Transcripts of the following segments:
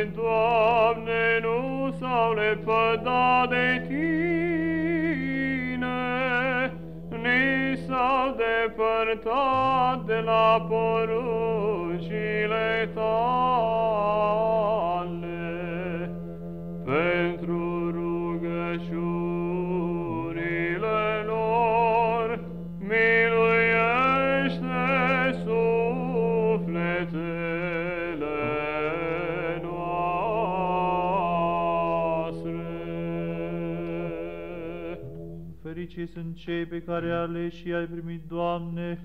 Măi, Doamne, nu s-au lepădat de Tine, ni s-au depărtat de la poruncile Tale. Fericiți sunt cei pe care aleși și ai primit, Doamne,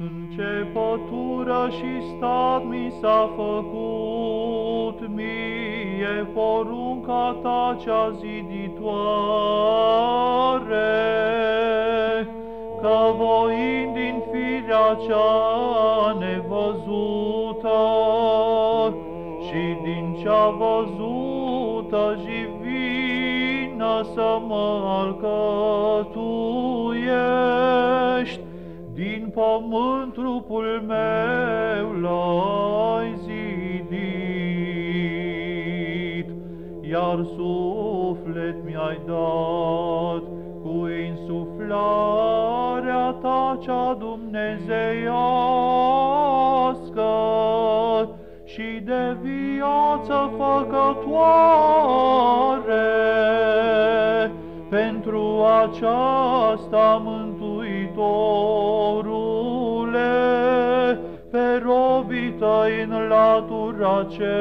Începătura și stat mi s-a făcut, mie porunca ta cea ziditoare, că voind din firea cea nevăzută și din cea văzută jivină să mă alcătuiești, din pământ trupul meu l-ai zidit, iar suflet mi-ai dat cu insuflarea ta cea dumnezeiască și de viață făcătoare. Aceasta, Mântuitorule, pe robii tăi în latura celor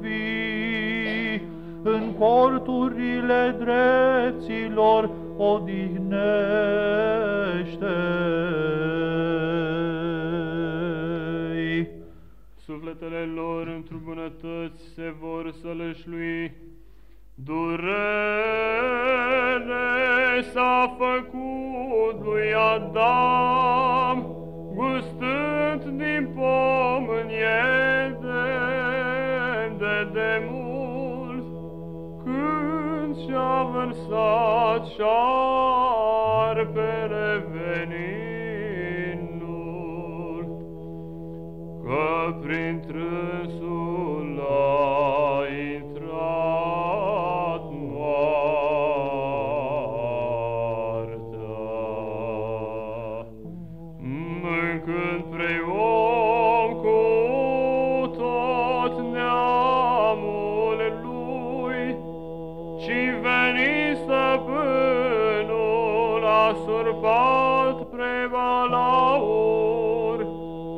vii, în corturile dreptilor odihnește Sufletele lor într bunătăți se vor sălășlui. Durere s-a făcut lui Adam, gustând din pom în el de, de demult, când și-a vărsat șarpele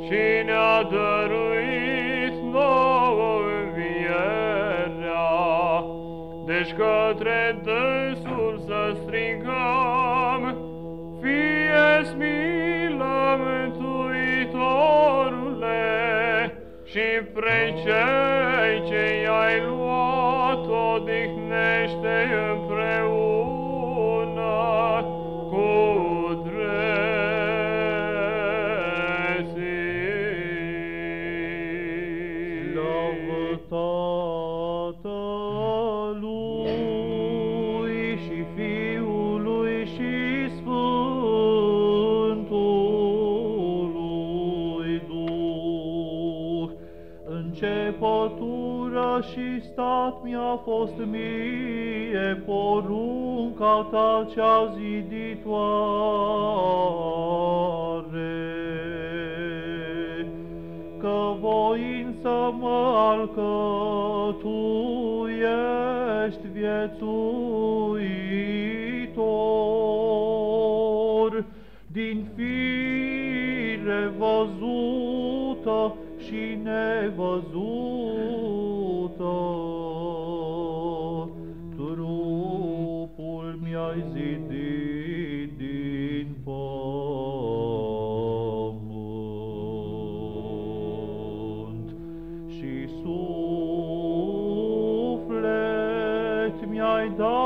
și ne-a dăruit nouă învierea. Deci către dânsul să strigăm, fie milă Mântuitorule, și pre cei ce i-ai luat Începătură și stat mi-a fost mie porunca ta cea ziditoare că voind să mă alcătuiești viețuitor, din fire văzută și nevăzută.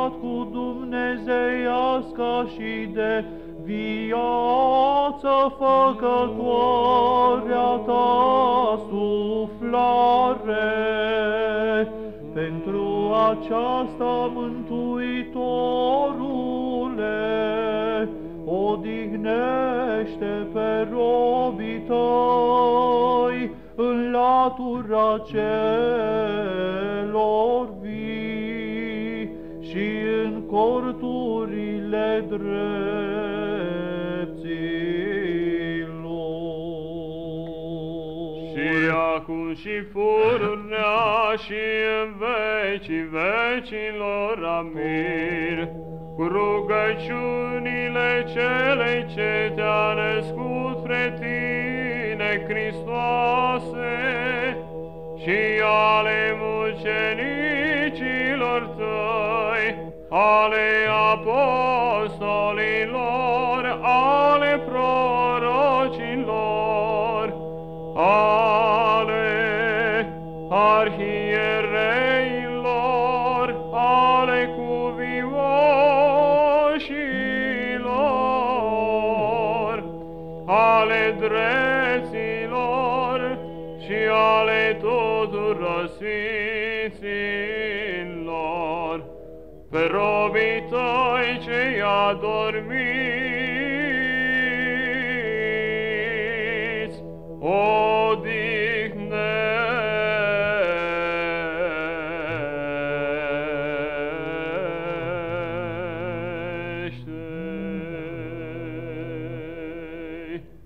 Mi-ai dat cu dumnezeiasca și de viață făcătoarea ta suflare. Pentru aceasta, Mântuitorule, odihnește pe robii tăi în la natura celor vii și în corturile dreptilor. Și acum și furunea și în vecii vecilor, amin. Cu rugăciunile celei ce te-a născut spre tine, Hristoase, și ale mucenicilor tăi, ale apostolilor, ale prorocilor, ale arhiereilor, ale cuvioșilor, ale dreților și ale tuturor sfinților, pe robii tăi ce-i adormit,